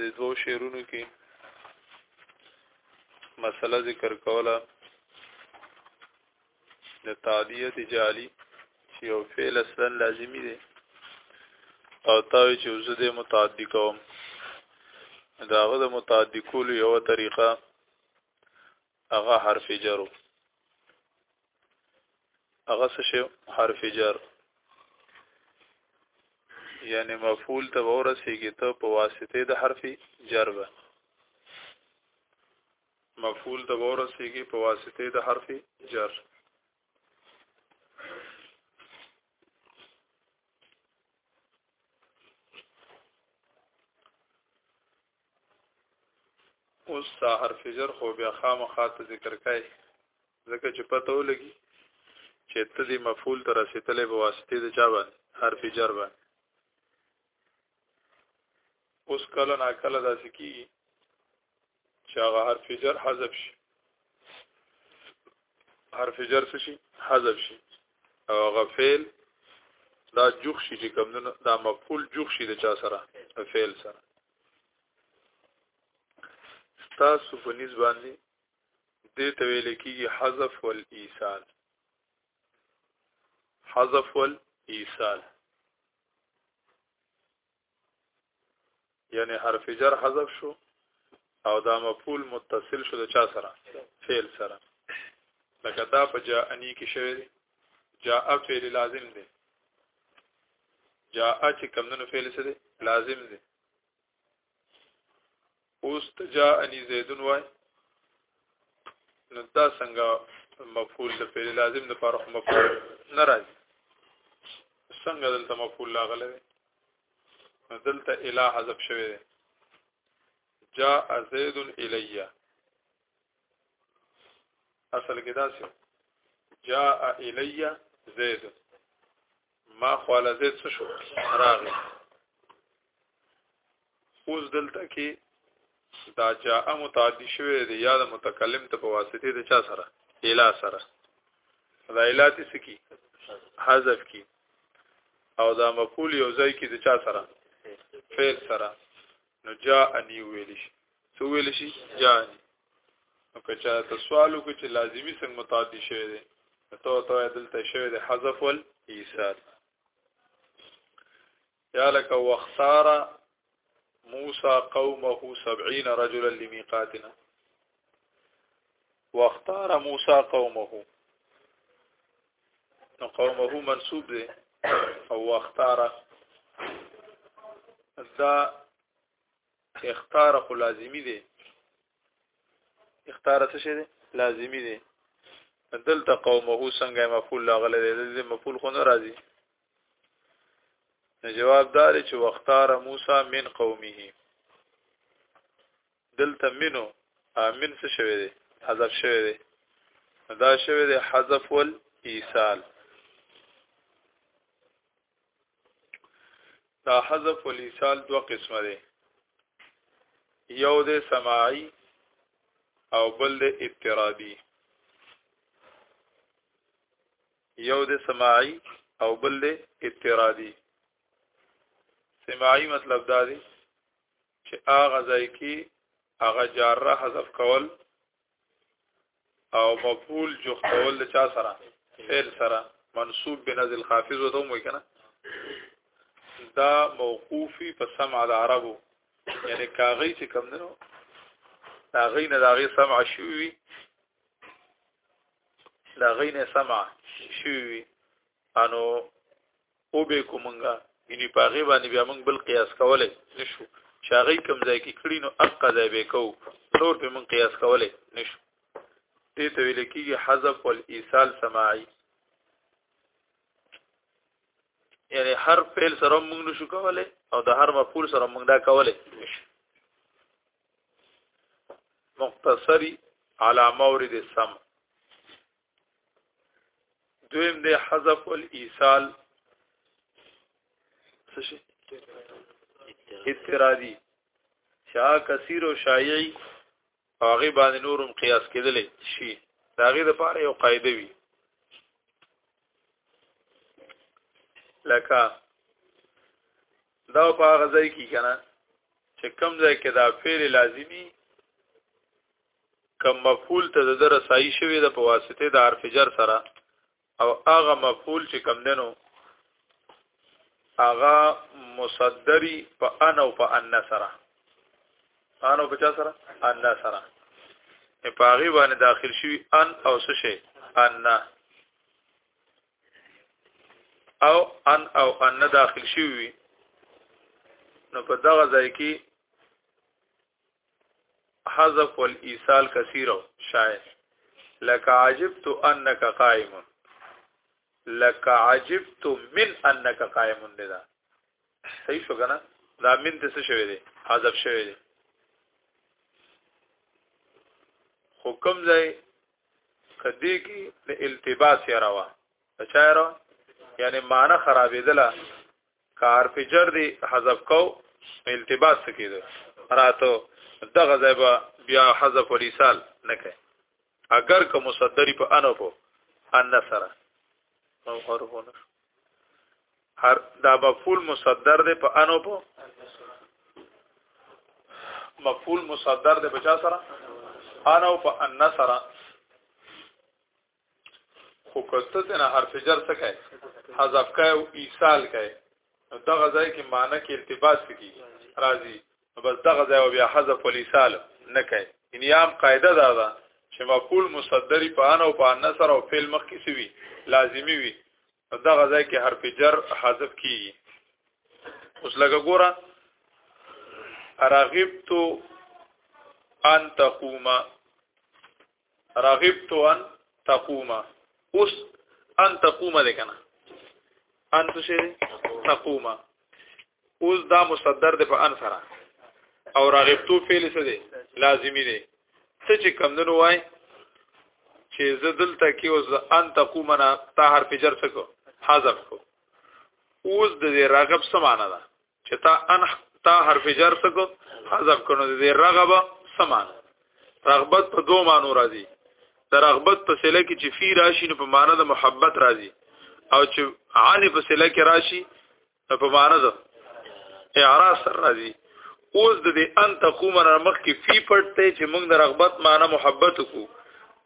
دې دوه شعرونو کې مسله ذکر کوله د تعدیت جالی چې یو فعل اصلا لازمی دی او تاوی چې وزه د متعدی کوم دا هغه د متعدی کولو یو طریقه هغه حرف جرو هغه څه شی حرف جر یعنی مفعول ته ورسیږي ته په واسطه د حرف جر به مفعول ته ورسیږي په واسطه د حرف جر اوس دا حرف جر خو بیا خامخا ته ذکر کای ځکه چې پته ولګي چې ته دې مفعول تر رسیدلې په واسطه د چا باندې حرف جر باندې اوس کله نا کله دا سکی چې هغه حرف جر حذف شي حرف جر څه شي حذف شي او هغه فعل دا جوخ شي چې کوم دا مفعول جوخ شي د چا سره فعل سره تاسو په نسبت باندې دې ته ویل کېږي حذف والایصال حذف والایصال یعنی حرف جر حذف شو او دا مفعول متصل شو د چا سره فعل سره لکه دا په جاء انی کې شوی دی جاء فعل لازم دی جاء چې کمندونو فعل سره لازم دی اوس تجا انی زیدون وای نو دا څنګه مفعول د فعل لازم د فارغ مفعول نه راځي څنګه دلته مفعول لاغله نو دلته اله حذف شوی دی جاء زید الی اصل کې دا څه جاء الی زید ما خواله زه څه شو راغی اوس دلته کې دا جاء متعدی شوی دی یا د متکلم ته په واسطه د چا سره اله سره دا اله دې سکی حذف کی او دا مفعول یو ځای کې د چا سره فعل سره نو جاءني ویل شي څه ویل شي جاءني نو که چا ته سوال وکړي چې لازمي څنګه متعدي شوی دی ته ته دلته شوی دی حذف ول ایثار یا لك واختار موسى قومه 70 رجلا لميقاتنا واختار موسی قومه نو قومه منصوب دی او واختار دا اختار خو لازمی دی اختار څه شي دی لازمی دی دلته قومه څنګه مفعول لاغله دی دلته مفعول خو نه راځي جواب دار چې واختار موسی من قومه دلته منو من څه شوی دی حذف شوی دی دا شوی دی حذف ول ایصال دا حذف ول ایصال دوه قسمه دی یو دی سماعي او بل دی اضطرابي یو دی سماعي او بل دی اضطرابي سماعي مطلب دا دی چې هغه ځای کې هغه جاره حذف کول او مفعول جوختول د چا سره فعل سره منصوب بنزل خافض وته مو کنه دا موقوفي په سمع د عربو یعنی کاغی چې کم نه دا غي نه دا غي سمع شوی دا غي نه سمع شوی انو او به کومنګا یعنی پاغه باندې بیا موږ بل قیاس کولای نشو شاغی کم ځای کې کړی نو اق ځای به کو نور به موږ قیاس کولای نشو دې ته ویل کېږي حذف او ایصال سماعي یعنی هر فعل سره موږ نشو کولای او د هر مفعول سره موږ دا کولای نشو مختصری علامه ورید سم دویم دی حذف الايصال څه شي اعتراضي شا کثیر او شایعي هغه باندې نورم قیاس کېدل شي دا غي د پاره یو قاعده وي لکه دا په هغه ځای کې کنه چې کم ځای کې دا فعل لازمی کم مفعول ته د رسایي شوی د پواسطه د حرف جر سره او هغه مفعول چې کم دنو هغه مصدری په ان او په ان سره ان او په چا سره ان سره په هغه باندې داخل شوی ان او څه شي ان او ان او ان داخل شوی نو په دغه ځای کې حذف والايصال كثير شاعر لك عجبت انك قائم لك عجبت من انك قائم دا صحیح شو کنه دا من څه شوی دی حذف شوی دی حکم ځای کدی کی د التباس یا روا اچا روا یعنی معنی خرابېدله که حرف جر دی حذف کو التباس کیده راته دغه ځای به بیا حذف الیسال نه کوي اگر که مصدری په انو په ان سره نو حرفونه هر دا مفعول مصدر دی په انو په مفعول مصدر دی په چا سره انو په ان سره خو کته ته نه حرف جر څه کوي حذف کوي او ایصال کوي دغه ځای کې معنی کې التباس کی راځي بس دغه ځای بیا حذف او ایصال نه کوي ان یام قاعده دا ده چې مقول مصدری په ان او په نصر او فعل مخ کې سوي لازمی وي دغه ځای کې حرف جر حذف کیږي اوس لګه ګوره راغبت ان تقوم رغبت ان تقوم اوس ان تقوم ده کنه ان څه شي تقوم اوس دا مصدر ده په ان سره او رغبتو فعل څه ده لازمی ده څه چې کم دنو وای چې زدل ته کې اوس ان تقوم نه تا حرف جر څه کو حذف کو اوس د رغب سمانه ده چې تا ان تا حرف جر سکو حذف کړو دې رغبه سمان رغبت په دوه مانو راځي د رغبت په سله کې چې فی راشي نو په معنا د محبت راځي او چې علی په سله کې راشي نو په معنا د اعراض سره راځي اوس د دې ان تقوم را مخ کې فی پټته چې موږ د رغبت معنا محبت کو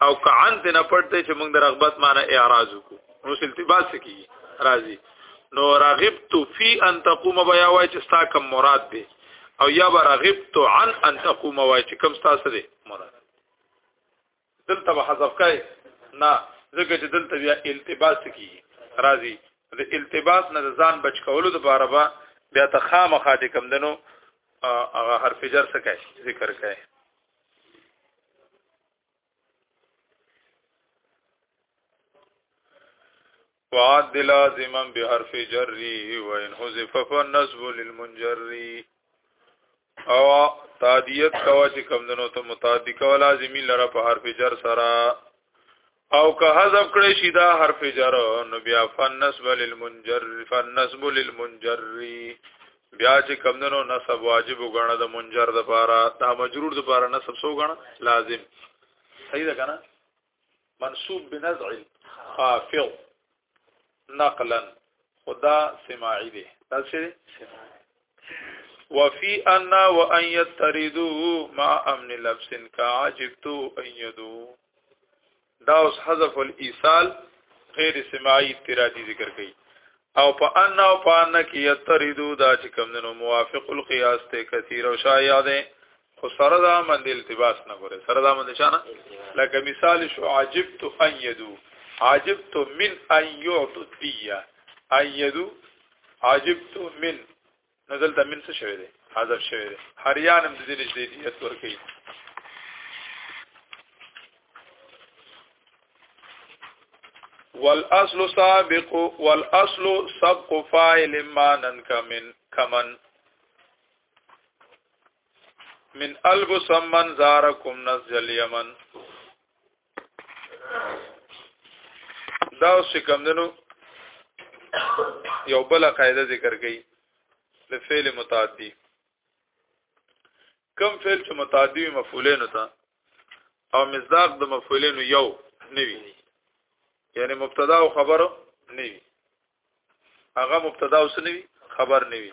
او کعن ته نه پټته چې موږ د رغبت معنا اعراض کو نو التباس کی راځي نو راغبت فی ان تقوم بیا وای چې ستا کم مراد دی او یا راغبت عن ان تقوم وای چې کم ستا سره مراد دلته به حذف کای نه ځکه چې دلته بیا التباس کی راضی د التباس نه ځان بچ کولو د بار با بیا ته خامخا د کم دنو هغه حرف جر سکه ذکر کای وعد لازما بحرف جري وان حذف فالنصب للمنجري او تعدیت کوا چې کم دنو ته متعدی کوا لازمی لره په حرف جر سره او که حذف کړي شي دا حرف جر نو بیا فالنصب للمنجر فالنصب للمنجري بیا چې کمندنو نسب واجب وګڼه د منجر د پاره دا مجرور د پاره نسب سو غڼه لازم صحیح ده کنه منصوب بنزع خافض نقلا خدا سماعی دی دا څه وفي ان وان يتردوا مع امن لبس كعجبت ان يدو دا اوس حذف الايصال غیر سماعي اعتراضي ذکر کړي او په ان او په ان کې یتریدو دا چې کمندونو موافق القياس ته کثیر او شایع ده خو سره دا مند التباس نه ګوره سره دا مند شانه لکه مثال شو عجبت ان يدو عجبت من ان يعطوا الديه ان يدو عجبت من نو دلته من څه شوی دی حذف شوی دی حریان هم د دې نږدې دي اتور کوي والاصل سابق والاصل سبق فاعل مانن کمن کمن من البس من زارکم نزل یمن دا اوس کوم دنو یو بل قاعده ذکر کړي د فعل متعدی کم فعل چې متعدی مفعولین ته او مصداق د مفعولین یو نوي یعنی مبتدا او خبر نوي هغه مبتدا او سنوي خبر نوي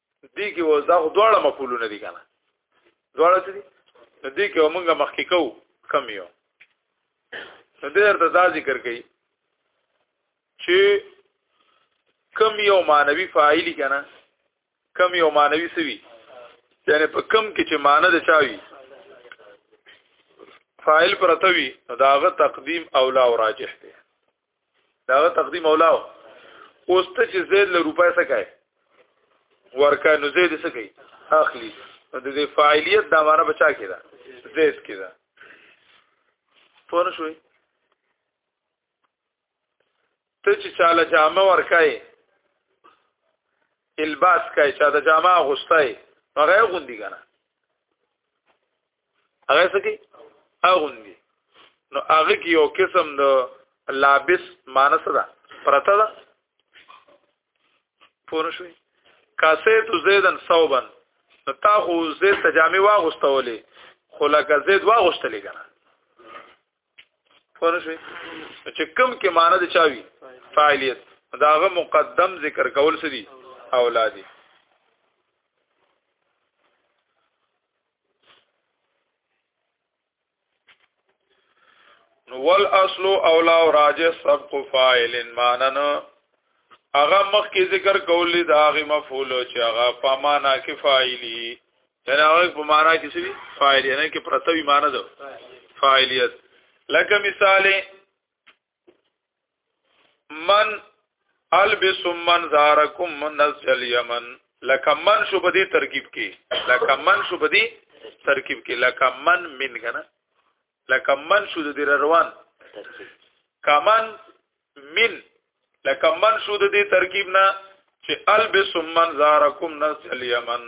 دې کې و دا دواړه مفعولونه دي کنه دواړه څه دي دې کې موږ مخکې کو کم یو ډېر د دا ذکر کوي چې کم یو مانوي فاعل کنه کم یو مانوي سوي یعنی په کم کې چې معنی د چاوي فاعل پرتوي نو داغه تقدیم اولا او راجح دی دا تقدیم اولا اوس ته چې زید له روپای څخه کوي ورکه نو زید څه کوي اخلي نو د فاعلیت دا معنا بچا کیدا زید کیدا پوه شوي ته چې چاله جامه ورکای الباس کای چا د جامه غوستای هغه غوندي کنه هغه څه کې اغوندي نو هغه کې یو قسم د لابس مانس ده پرته ده پوه شوي کاسه تو زیدن صوبن نو تا خو زید ته جامې واغوستولې خو لکه زید واغوستلې کنه پوه شوي چې کم کې معنی د چاوي فاعلیت داغه مقدم ذکر کول سدي اولادي نو ول اصل او لا راجه سبق فاعل مانن هغه مخ کې ذکر کولی دا غي مفعول چې هغه په معنا کې فاعلی یعنی هغه په معنا کې څه فاعل یعنی کې پرتوي معنا ده فاعلیت لکه مثال من البس من زارکم من نزل یمن لکه من شو بدی ترکیب کې لکه من شو بدی ترکیب کې لکه من من کنه لکه من شو د روان کمن من لکه من شو د دې ترکیب نه چې البس من زارکم نزل یمن